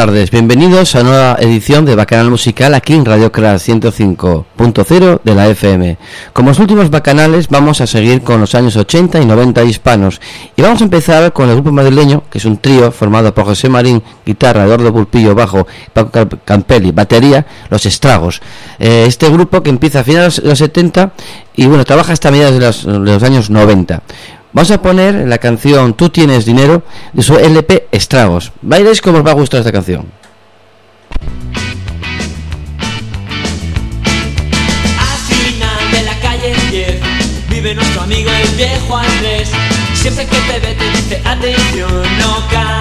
Tardes, bienvenidos a nueva edición de Bacanal Musical aquí en Radio Crash 105.0 de la FM. Como los últimos bacanales vamos a seguir con los años 80 y 90 hispanos y vamos a empezar con el grupo madrileño, que es un trío formado por José Marín, guitarra, Eduardo Pulpillo, bajo, Paco Campelli, batería, Los Estragos. Eh, este grupo que empieza a finales de los 70 y bueno, trabaja hasta mediados de los, de los años 90. Vamos a poner la canción Tú tienes dinero de su LP Estragos. Bailes como os va a gustar esta canción. Al final de la calle 10 vive nuestro amigo el viejo Andrés. Siempre que te ve te dice atención, no caigas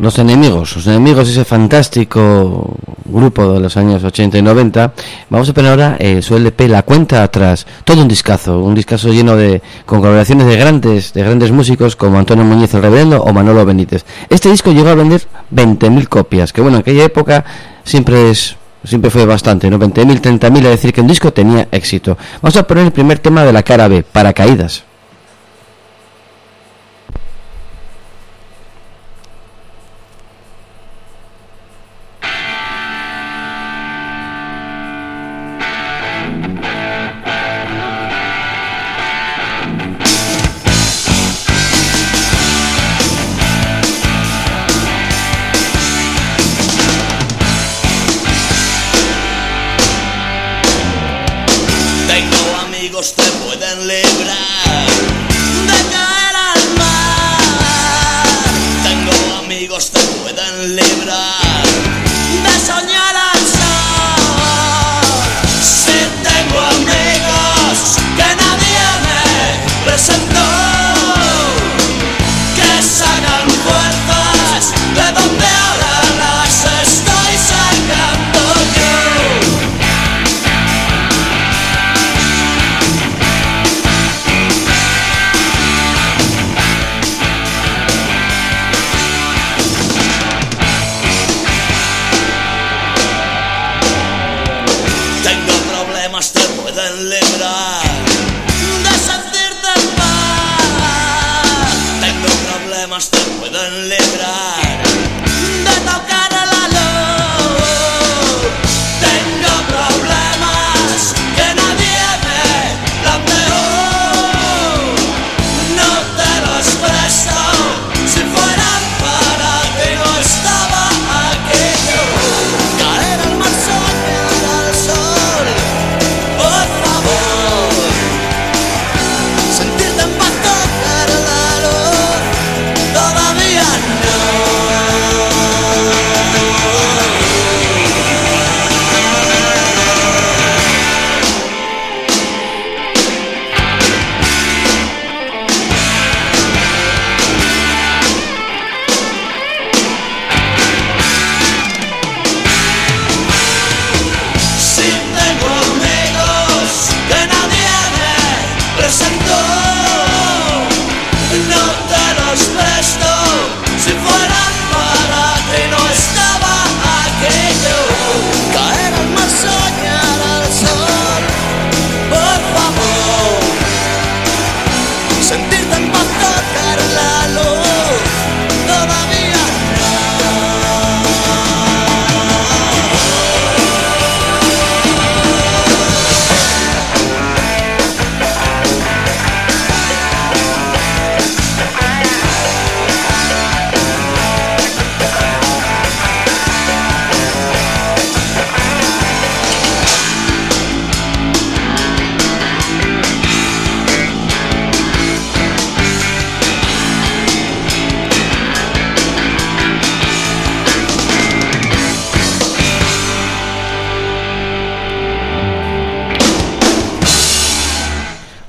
Los enemigos, los enemigos, ese fantástico grupo de los años 80 y 90. Vamos a poner ahora eh, su LP La Cuenta Atrás, todo un discazo, un discazo lleno de con colaboraciones de grandes, de grandes músicos como Antonio Muñiz el Reverendo o Manolo Benítez. Este disco llegó a vender 20.000 copias, que bueno, en aquella época siempre es siempre fue bastante, ¿no? 20.000, 30.000, es decir, que un disco tenía éxito. Vamos a poner el primer tema de la cara B, Paracaídas. puedo enlebrar de tocar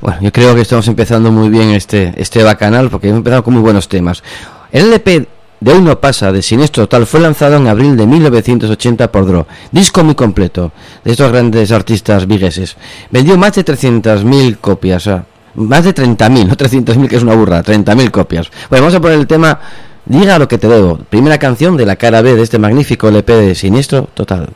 Bueno, yo creo que estamos empezando muy bien este, este bacanal porque hemos empezado con muy buenos temas. El LP de Hoy no pasa de Siniestro Total fue lanzado en abril de 1980 por Dro. Disco muy completo de estos grandes artistas vigueses. Vendió más de 300.000 copias. más de 30.000, no 300.000 que es una burra, 30.000 copias. Bueno, vamos a poner el tema Diga lo que te debo. Primera canción de la cara B de este magnífico LP de Siniestro Total.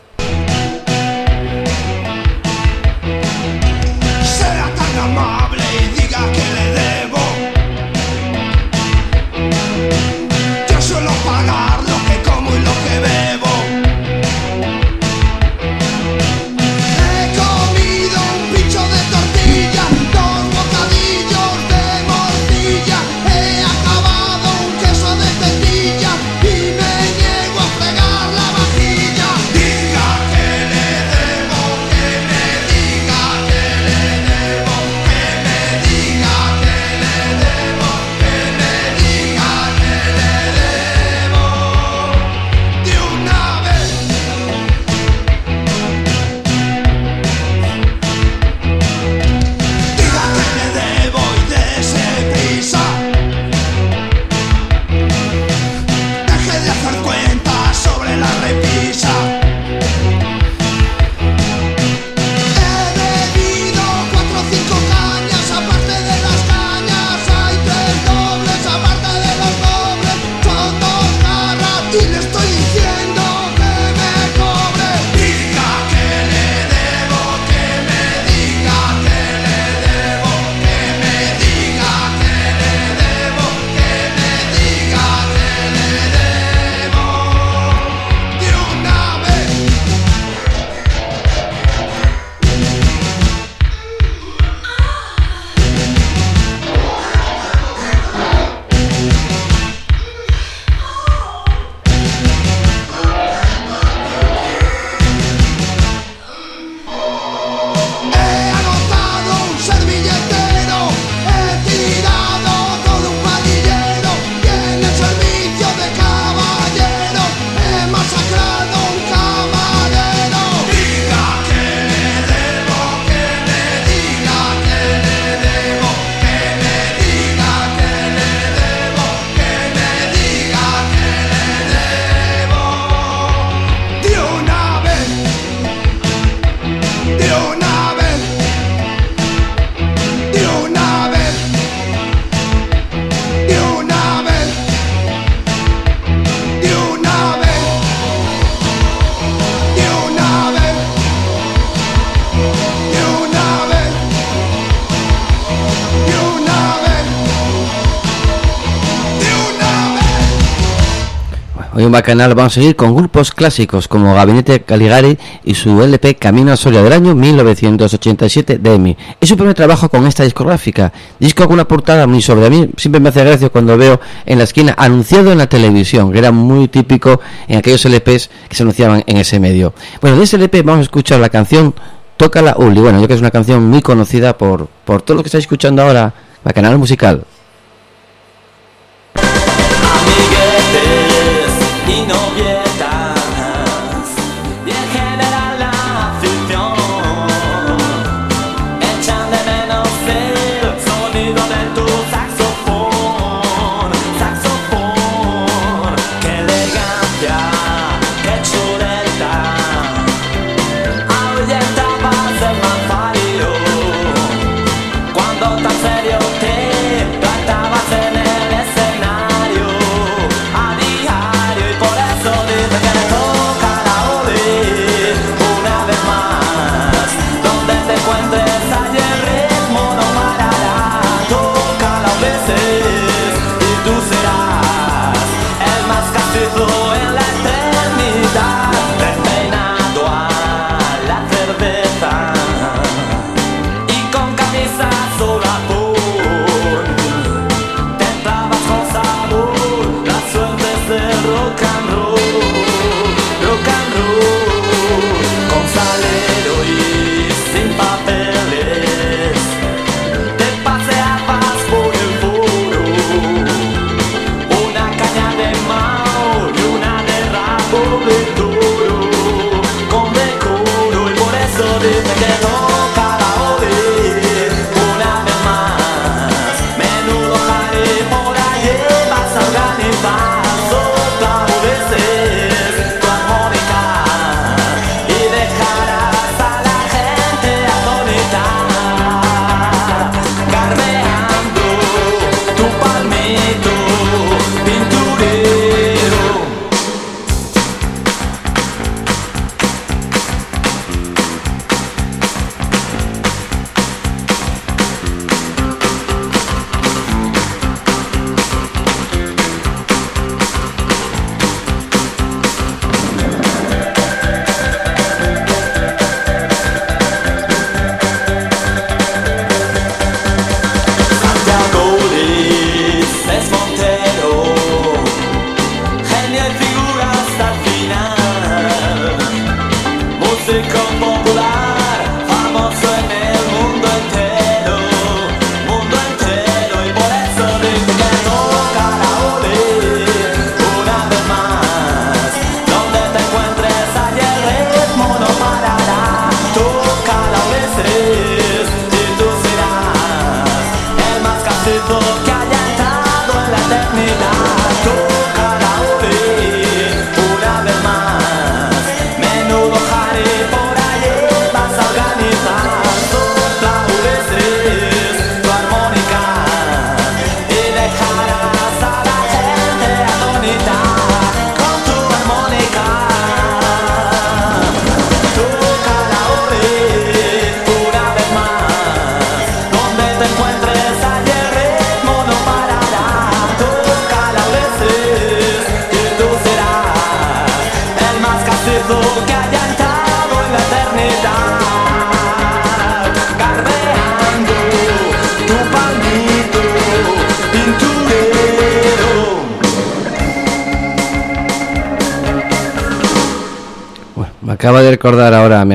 Bacanal vamos a seguir con grupos clásicos como Gabinete Caligari y su LP Camino a Soria del año 1987 de EMI. Es su primer trabajo con esta discográfica. Disco con una portada muy sobre a mí. Siempre me hace gracia cuando veo en la esquina anunciado en la televisión, que era muy típico en aquellos LPs que se anunciaban en ese medio. Bueno, de ese LP vamos a escuchar la canción Toca la Uli. Bueno, yo creo que es una canción muy conocida por, por todo lo que estáis escuchando ahora, Bacanal Musical.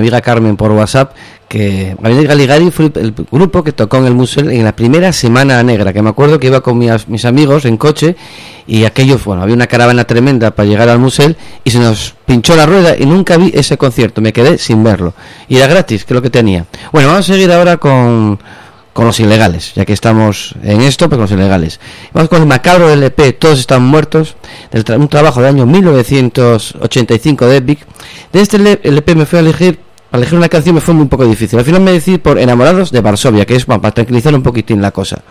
Amiga Carmen por WhatsApp que Gabinete Galigari fue el grupo que tocó en el museo en la primera Semana Negra, que me acuerdo que iba con mis, mis amigos en coche y aquello, bueno, había una caravana tremenda para llegar al museo y se nos pinchó la rueda y nunca vi ese concierto, me quedé sin verlo. Y era gratis, que es lo que tenía. Bueno, vamos a seguir ahora con, con los ilegales, ya que estamos en esto, pero con los ilegales. Vamos con el macabro LP, Todos están muertos, del tra- un trabajo del año 1985 de Epic. De este LP me fui a elegir, a elegir una canción me fue muy un poco difícil. Al final me decidí por Enamorados de Varsovia, que es bueno, para tranquilizar un poquitín la cosa.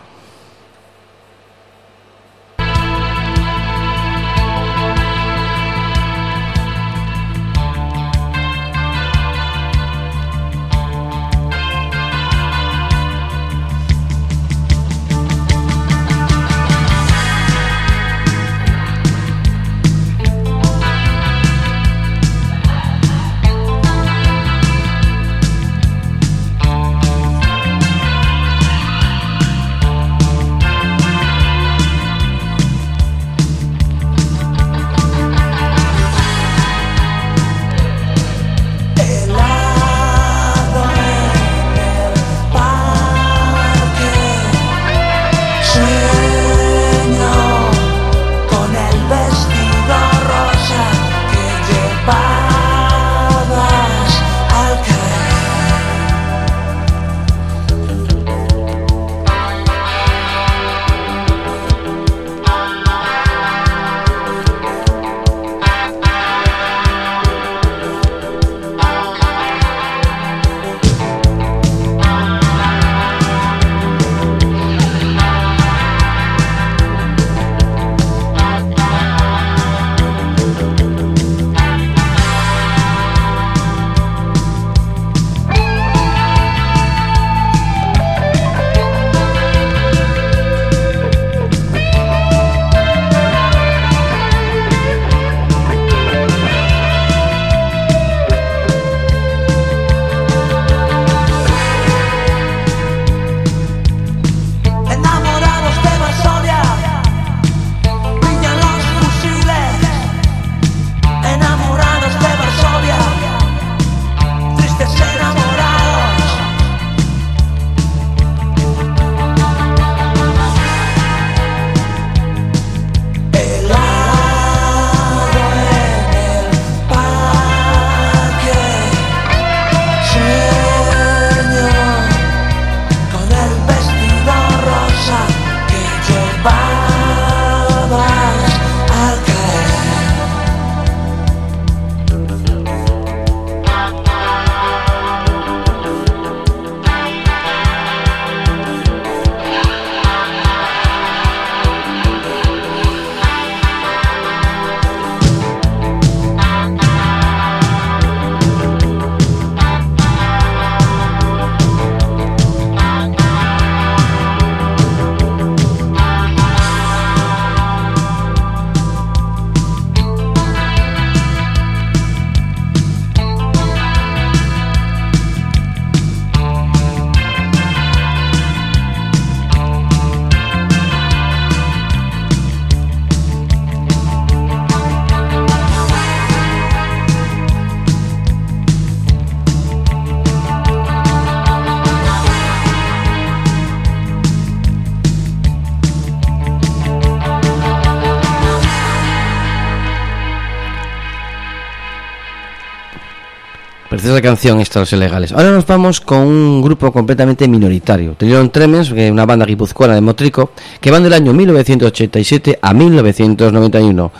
Preciosa canción esta, Ilegales. Ahora nos vamos con un grupo completamente minoritario. Tuvieron Tremens, una banda guipuzcoana de Motrico, que van del año 1987 a 1991.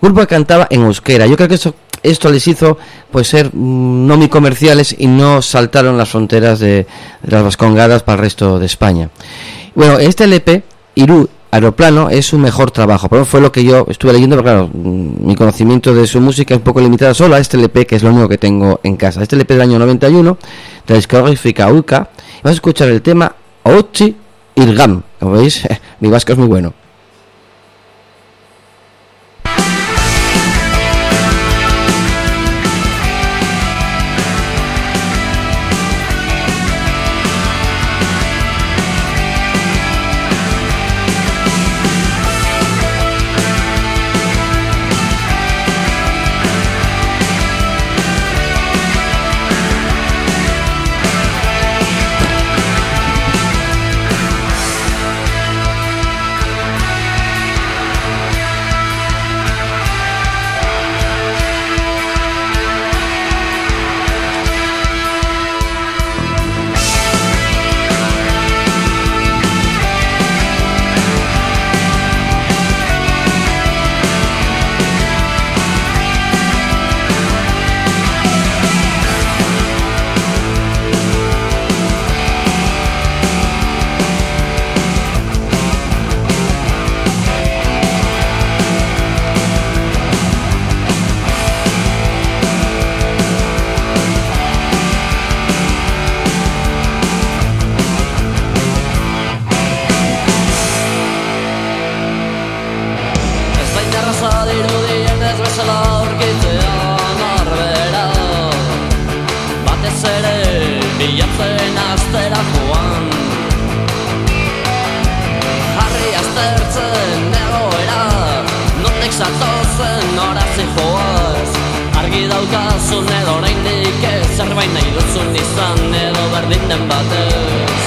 Grupo que cantaba en euskera. Yo creo que eso, esto les hizo pues ser mm, no muy comerciales y no saltaron las fronteras de, de las vascongadas para el resto de España. Bueno, este LP, Iru Aeroplano, es su mejor trabajo. Pero fue lo que yo estuve leyendo, pero claro, mm, mi conocimiento de su música es un poco limitado solo a este LP, que es lo único que tengo en casa. Este LP del año 91, de la discográfica Ulca. Vas a escuchar el tema Ochi Irgam. Como veis, mi vasco es muy bueno. Bilatzen aztera joan. Harri aztertzen egoera Nondik zatozen horazi joaz. Argi daukazun edo oraindik ez Zerbait nahi duzun izan edo berdin den batez.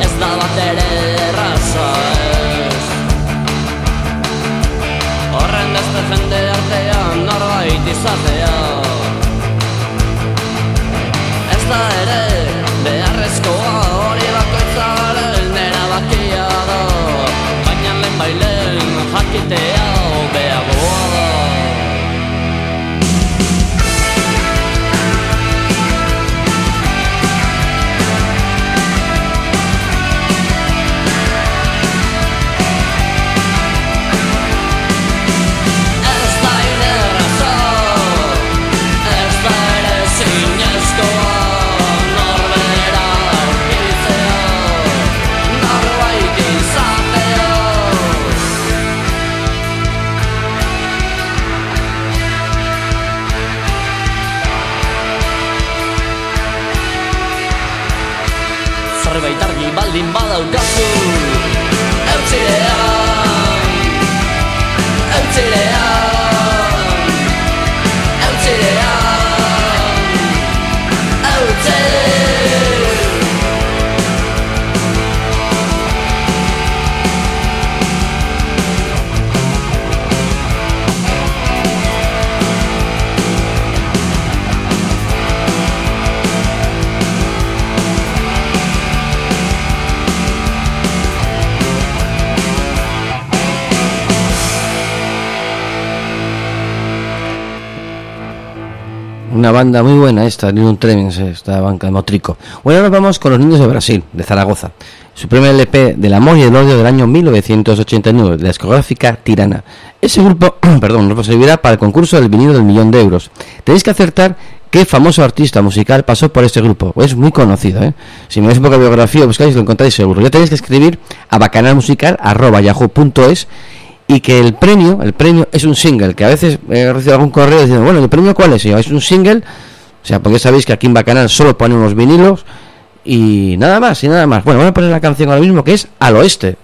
Ez da bat ere erraza ez. Horren beste jende artean norbait izatea baldin badaukazu Eutzilea Eutzilea Una banda muy buena esta, Nilun Tremens, esta banca de Motrico. Bueno, ahora vamos con los niños de Brasil, de Zaragoza. Su primer LP del amor y el odio del año 1989, de la discográfica Tirana. Ese grupo, perdón, nos servirá para el concurso del vinilo del millón de euros. Tenéis que acertar qué famoso artista musical pasó por este grupo. Es muy conocido, ¿eh? Si me veis un poco biografía, buscáis lo encontráis seguro. Ya tenéis que escribir a bacanalmusical.yahoo.es y que el premio, el premio es un single, que a veces he recibido algún correo diciendo, bueno, ¿el premio cuál es? Yo, es un single, o sea, porque sabéis que aquí en Bacanal solo ponemos vinilos y nada más, y nada más. Bueno, voy a poner la canción ahora mismo que es Al Oeste.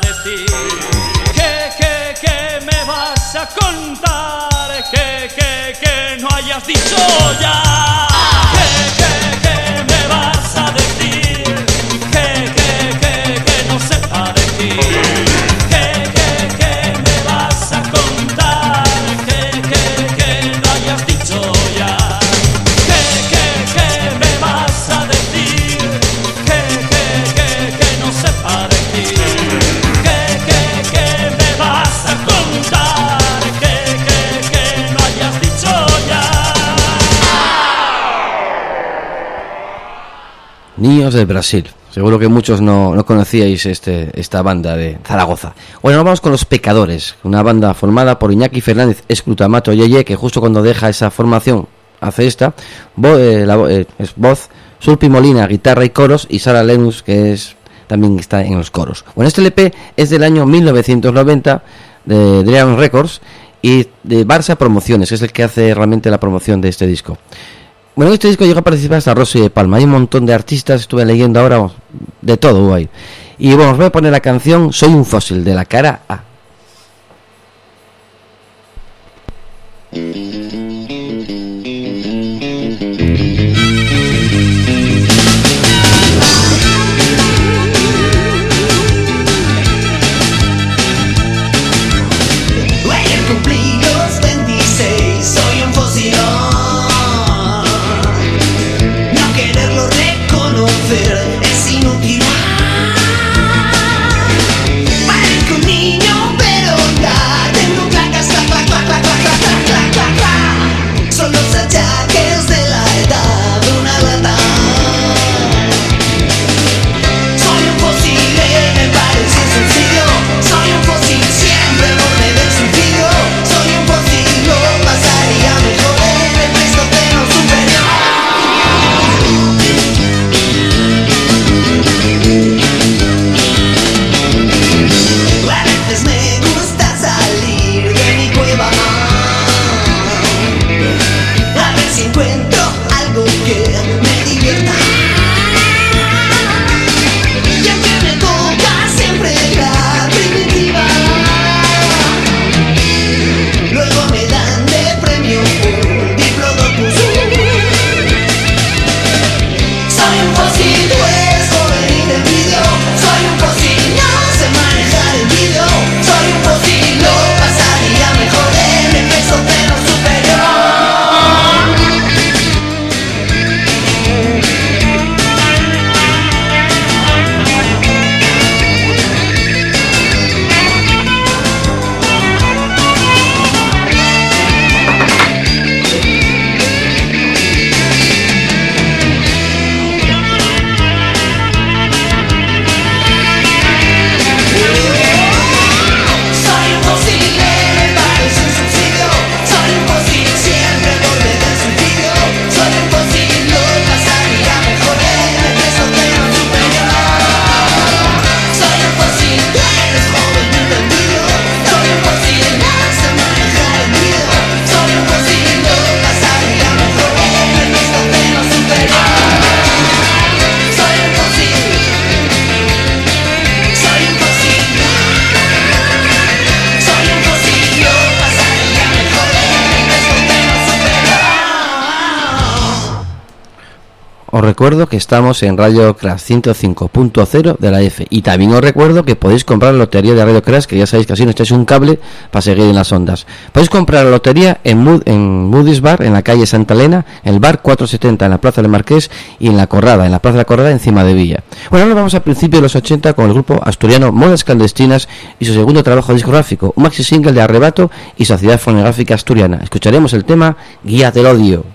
Decir. ¿Qué, qué, qué me vas a contar? ¿Qué, qué, qué no hayas dicho ya? Niños del Brasil. Seguro que muchos no, no conocíais este, esta banda de Zaragoza. Bueno, vamos con Los Pecadores, una banda formada por Iñaki Fernández Escrutamato Yeye, que justo cuando deja esa formación hace esta. Eh, eh, es voz, Sulpi Molina, guitarra y coros, y Sara Lenus, que es también está en los coros. Bueno, este LP es del año 1990 de Dream Records y de Barça Promociones, que es el que hace realmente la promoción de este disco. Bueno, en este disco llegó a participar hasta Rosy de Palma. Hay un montón de artistas, estuve leyendo ahora, de todo hubo ahí. Y bueno, os voy a poner la canción Soy un fósil, de la cara A. recuerdo que estamos en Radio Crash 105.0 de la F. Y también os recuerdo que podéis comprar la lotería de Radio Crash, que ya sabéis que así nos echáis un cable para seguir en las ondas. Podéis comprar la lotería en, Mood, en Moody's Bar, en la calle Santa Elena, el bar 470 en la Plaza del Marqués y en la Corrada, en la Plaza de la Corrada encima de Villa. Bueno, ahora vamos a principios de los 80 con el grupo asturiano Modas Clandestinas y su segundo trabajo discográfico, un maxi single de Arrebato y Sociedad Fonográfica Asturiana. Escucharemos el tema Guía del Odio.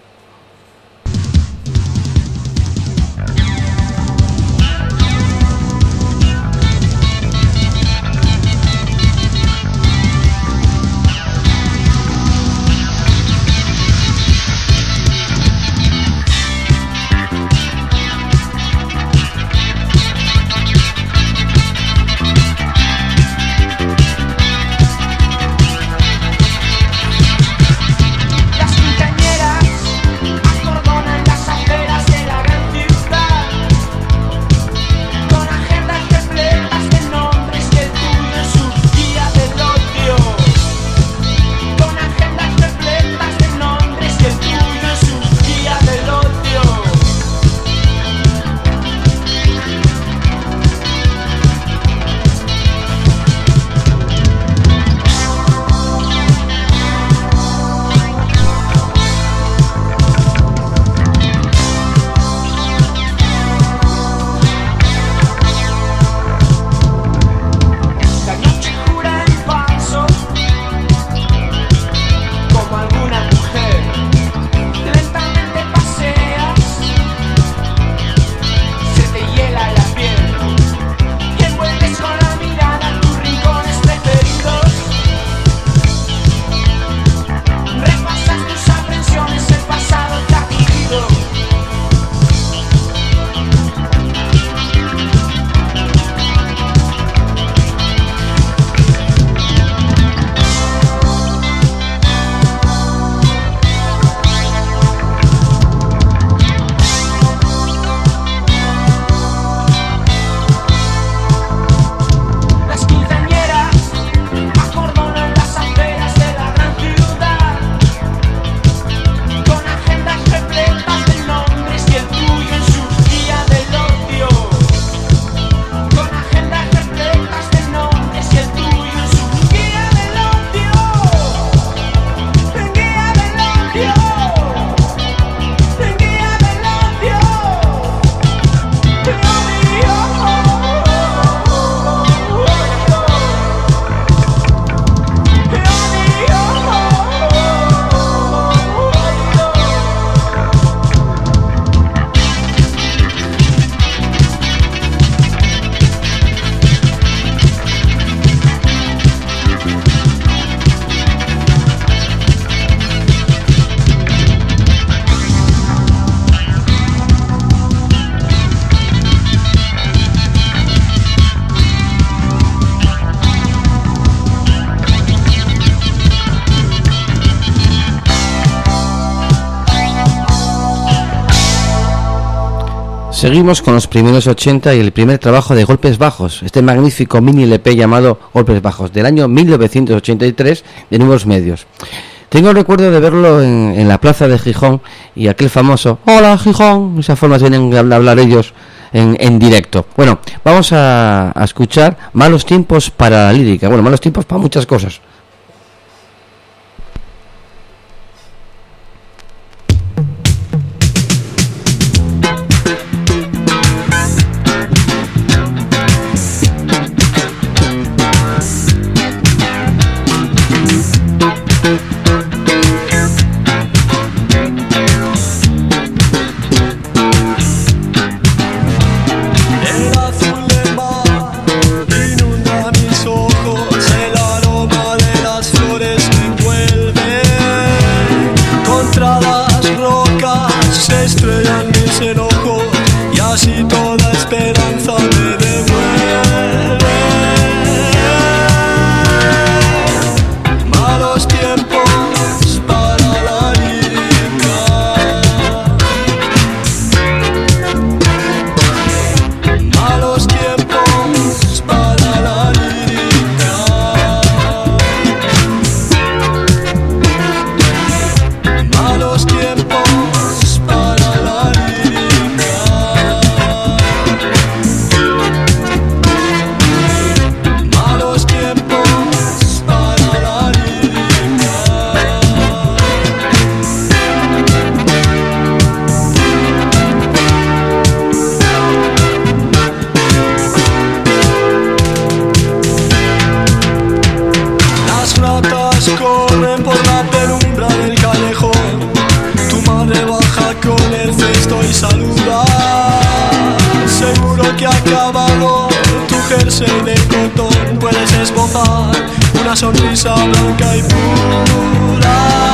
Seguimos con los primeros 80 y el primer trabajo de Golpes Bajos, este magnífico mini LP llamado Golpes Bajos, del año 1983 de Nuevos Medios. Tengo el recuerdo de verlo en, la plaza de Gijón y aquel famoso Hola Gijón, esa forma tienen de hablar ellos en, en directo. Bueno, vamos a, a escuchar Malos Tiempos para la lírica. Bueno, malos tiempos para muchas cosas. Y saluda. Seguro que ha acabado tu jersey de cotón. Puedes esbozar una sonrisa blanca y pura.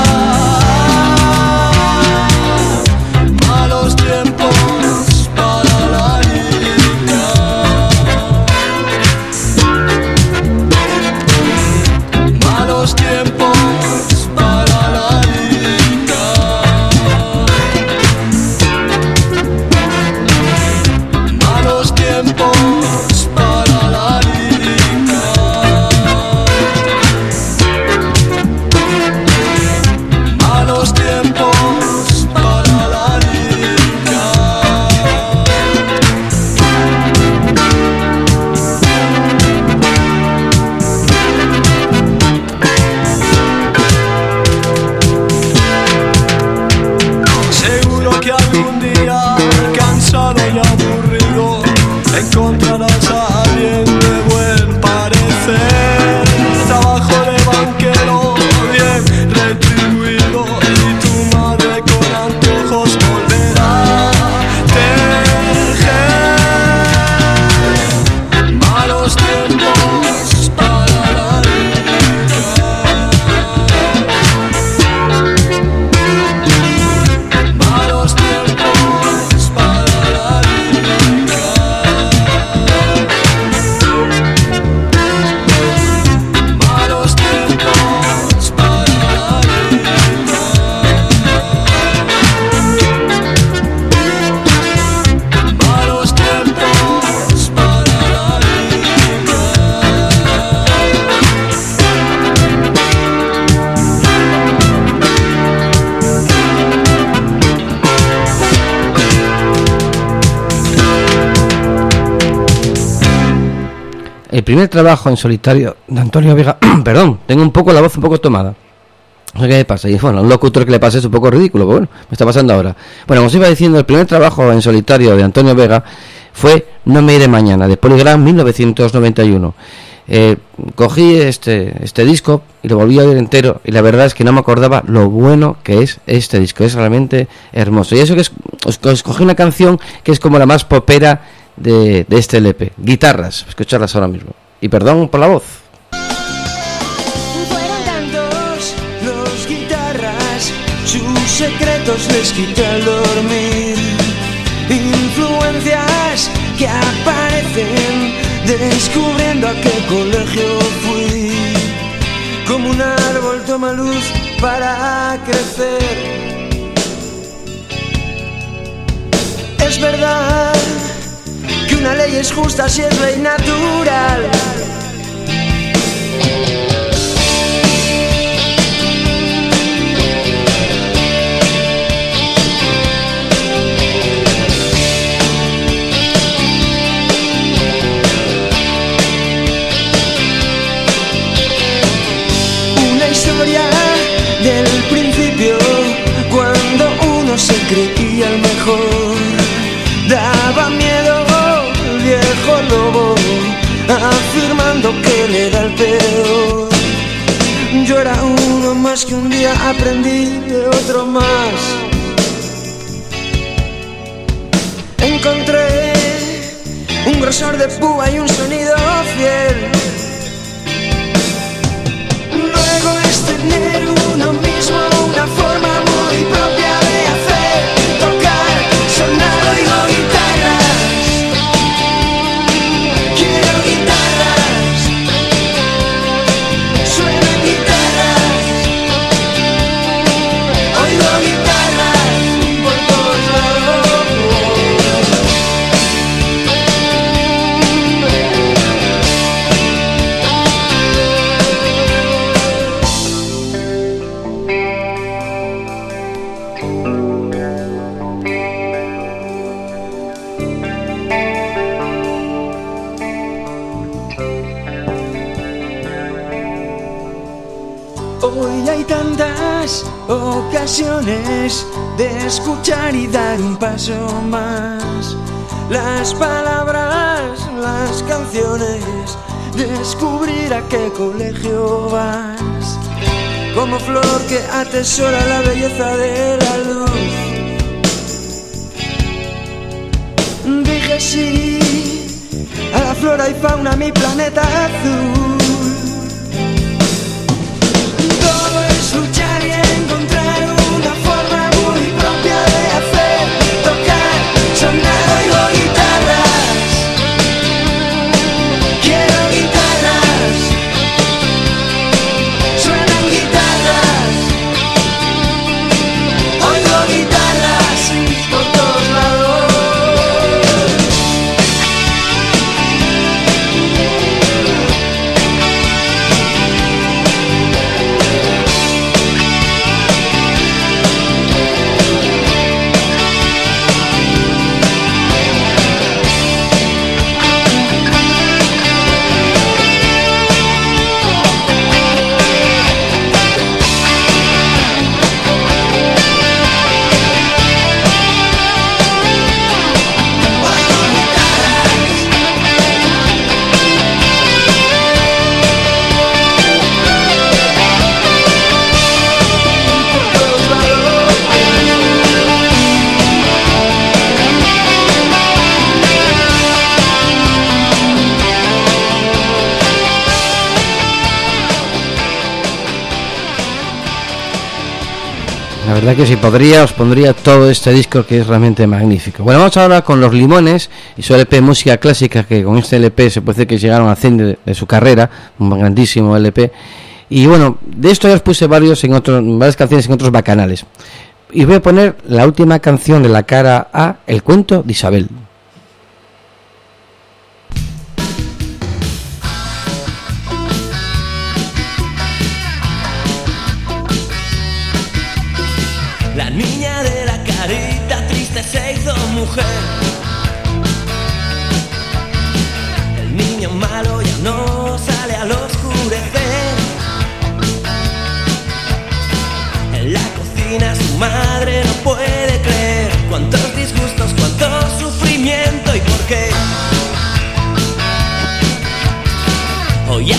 El primer trabajo en solitario de Antonio Vega, perdón, tengo un poco la voz un poco tomada. No sé qué me pasa. Y bueno, un locutor que le pasa es un poco ridículo, pero bueno, me está pasando ahora. Bueno, como os iba diciendo, el primer trabajo en solitario de Antonio Vega fue No me iré mañana, de Polygram 1991. Eh, cogí este, este disco y lo volví a oír entero y la verdad es que no me acordaba lo bueno que es este disco, es realmente hermoso. Y eso que es, os cogí una canción que es como la más popera de, de este LP, guitarras, escucharlas ahora mismo. Y perdón por la voz. Fueron tantos los guitarras, sus secretos les quita el dormir. Influencias que aparecen descubriendo a qué colegio fui. Como un árbol toma luz para crecer. Es verdad una ley es justa si es ley natural. Una historia del principio cuando uno se creía afirmando que él era el peor. Yo era uno más que un día aprendí de otro más. Encontré un grosor de púa y un sonido fiel. Luego es tener uno mismo una forma muy propia de escuchar y dar un paso más. Las palabras, las canciones, descubrir a qué colegio vas. Como flor que atesora la belleza de la. Dije sí a la flora y fauna, mi planeta azul. Todo es luchar verdad que si podría, os pondría todo este disco que es realmente magnífico. Bueno, vamos ahora con Los Limones y su LP Música Clásica, que con este LP se puede decir que llegaron a fin de, de su carrera, un grandísimo LP. Y bueno, de esto ya os puse varios en otros, varias canciones en otros bacanales. Y voy a poner la última canción de la cara A, El cuento de Isabel. El niño malo ya no sale al oscurecer. En la cocina su madre no puede creer cuántos disgustos, cuánto sufrimiento y por qué. Hoy ha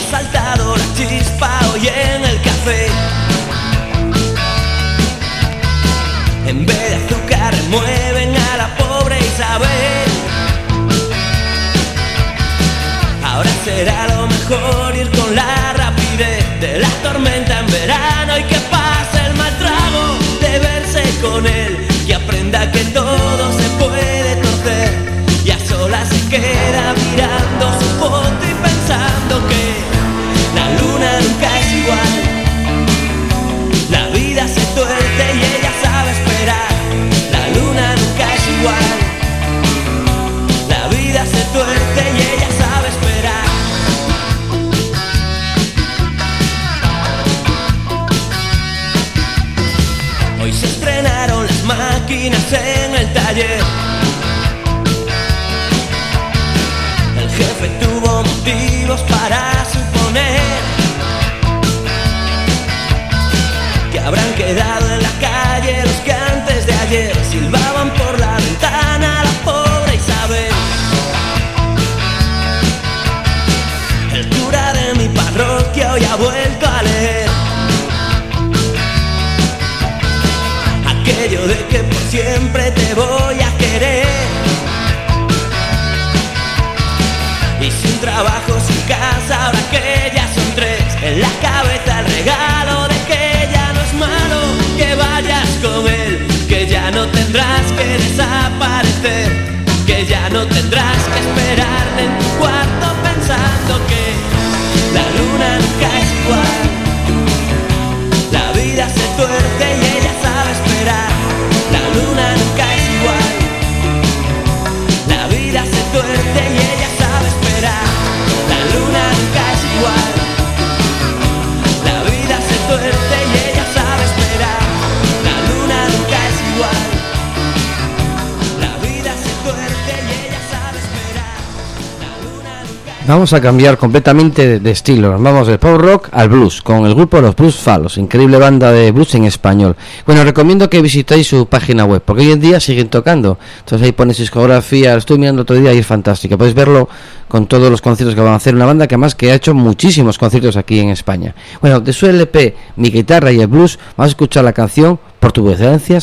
Vamos a cambiar completamente de estilo. Vamos del pop rock al blues con el grupo Los Blues Falos, increíble banda de blues en español. Bueno, recomiendo que visitéis su página web porque hoy en día siguen tocando. Entonces ahí pones discografía. Lo estuve mirando otro día y es fantástica. Podéis verlo con todos los conciertos que van a hacer. Una banda que además que ha hecho muchísimos conciertos aquí en España. Bueno, de su LP Mi guitarra y el blues, vamos a escuchar la canción Por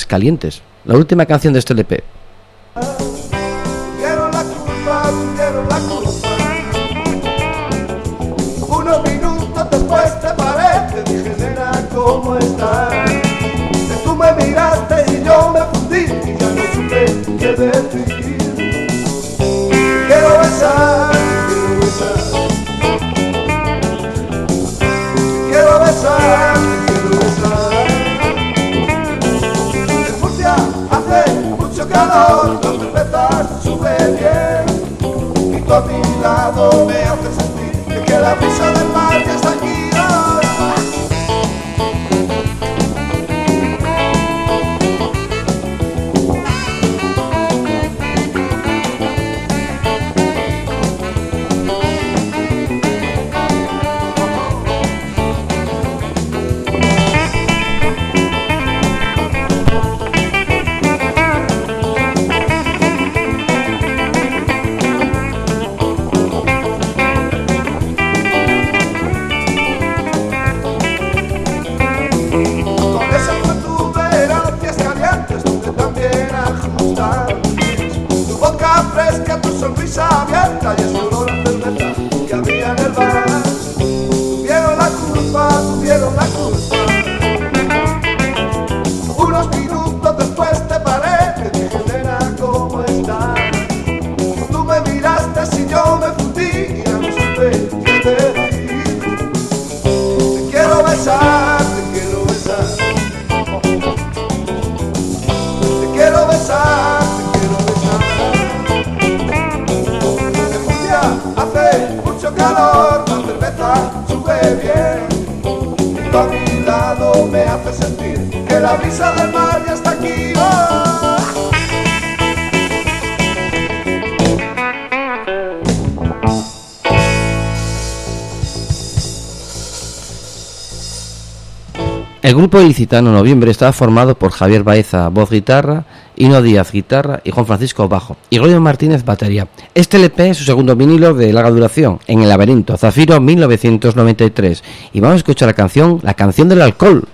Calientes, la última canción de este LP. Oh. sonrisa abierta y es grupo ilicitano Noviembre estaba formado por Javier Baeza, voz guitarra, Ino Díaz, guitarra y Juan Francisco bajo, y Gloria Martínez, batería. Este LP es su segundo vinilo de larga duración, en el laberinto, Zafiro 1993, y vamos a escuchar la canción La canción del alcohol.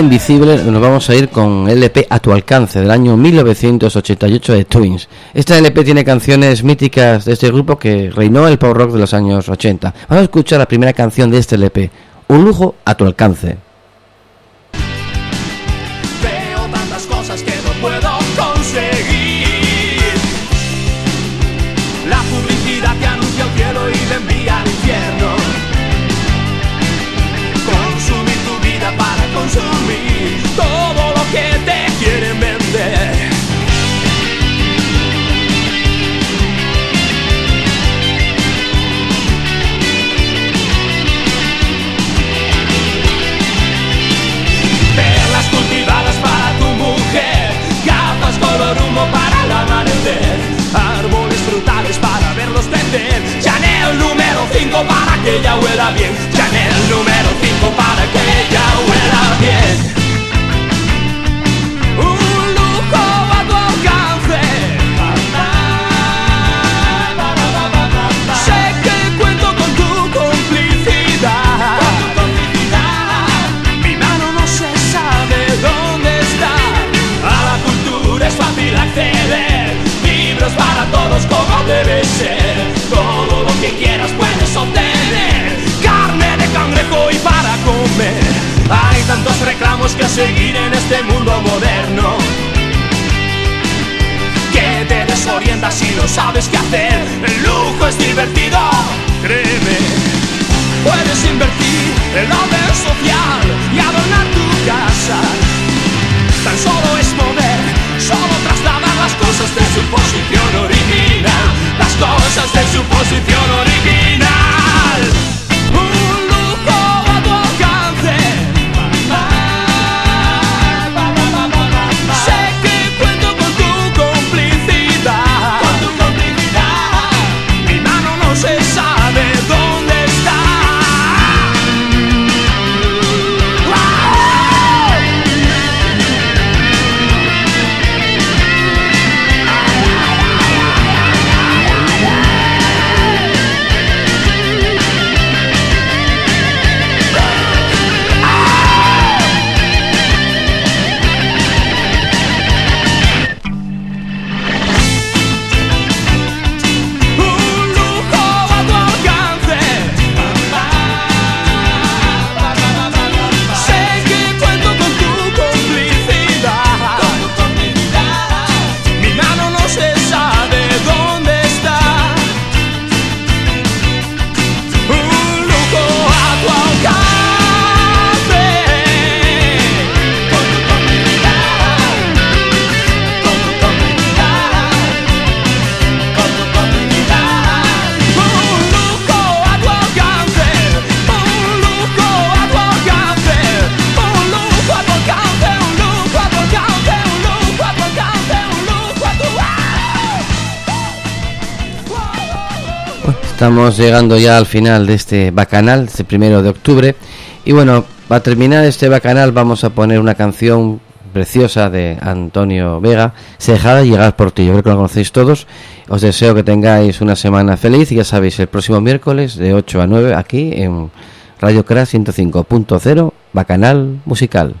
Invisible nos vamos a ir con LP A tu alcance del año 1988 de Twins. Esta LP tiene canciones míticas de este grupo que reinó el power rock de los años 80. Vamos a escuchar la primera canción de este LP, Un lujo a tu alcance. Que ella huela bien, Chanel número 5 para que ella huela bien. Un lujo a tu alcance. Sé que cuento con tu complicidad. Mi mano no se sabe dónde está. A la cultura es fácil acceder. Libros para todos como debe ser. Todo lo que quieras puedes obtener. Hay tantos reclamos que seguir en este mundo moderno. Que te desorientas y no sabes qué hacer. El lujo es divertido, créeme. Puedes invertir en orden social y adornar tu casa. Tan solo es mover, solo trasladar las cosas de su posición original. Las cosas de su posición original. Estamos llegando ya al final de este bacanal, este primero de octubre. Y bueno, para terminar este bacanal vamos a poner una canción preciosa de Antonio Vega, Se dejaba llegar por ti. Yo creo que lo conocéis todos. Os deseo que tengáis una semana feliz ya sabéis, el próximo miércoles de 8 a 9 aquí en Radio Crash 105.0, bacanal musical.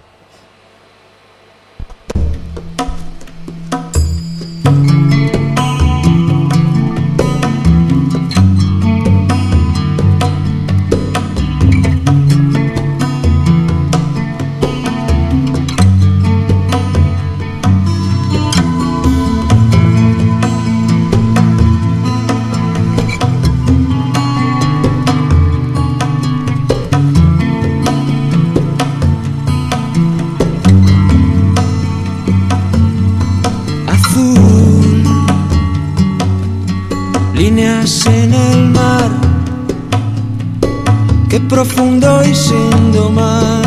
Profundo y sin domar,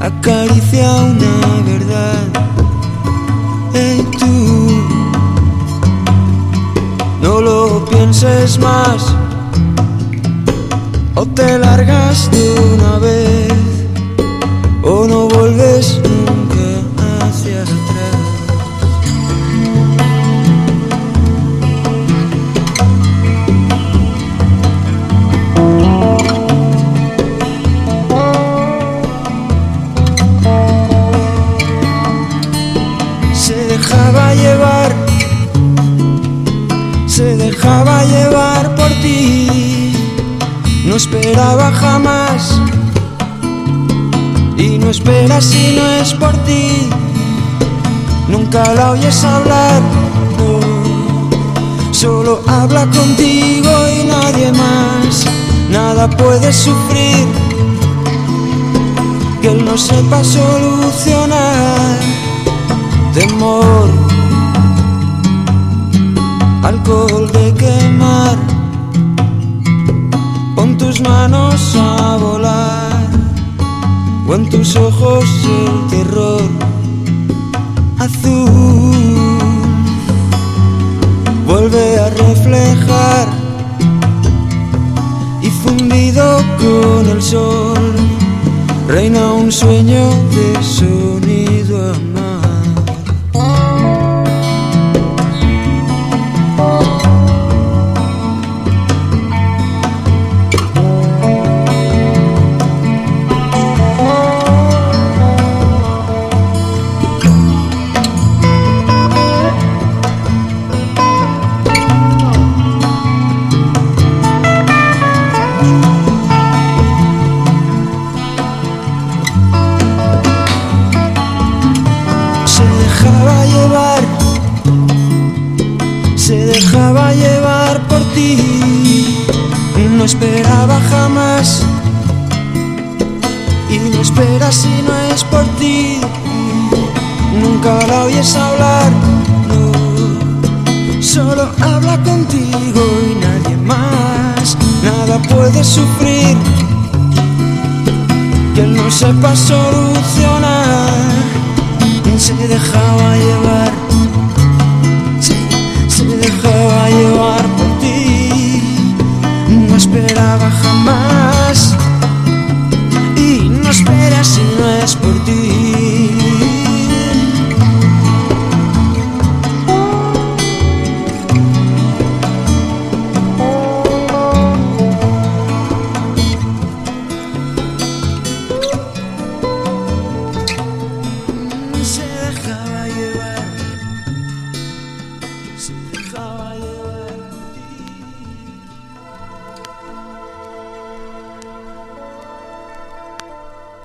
acaricia una verdad. Hey, tú, no lo pienses más, o te largas de una vez, o no vuelves nunca esperaba jamás. Y no espera si no es por ti. Nunca la oyes hablar, no. Solo habla contigo y nadie más. Nada puede sufrir que él no sepa solucionar. Temor, alcohol de quemar. Tus manos a volar, o en tus ojos el terror azul. Vuelve a reflejar y fundido con el sol, reina un sueño de sonido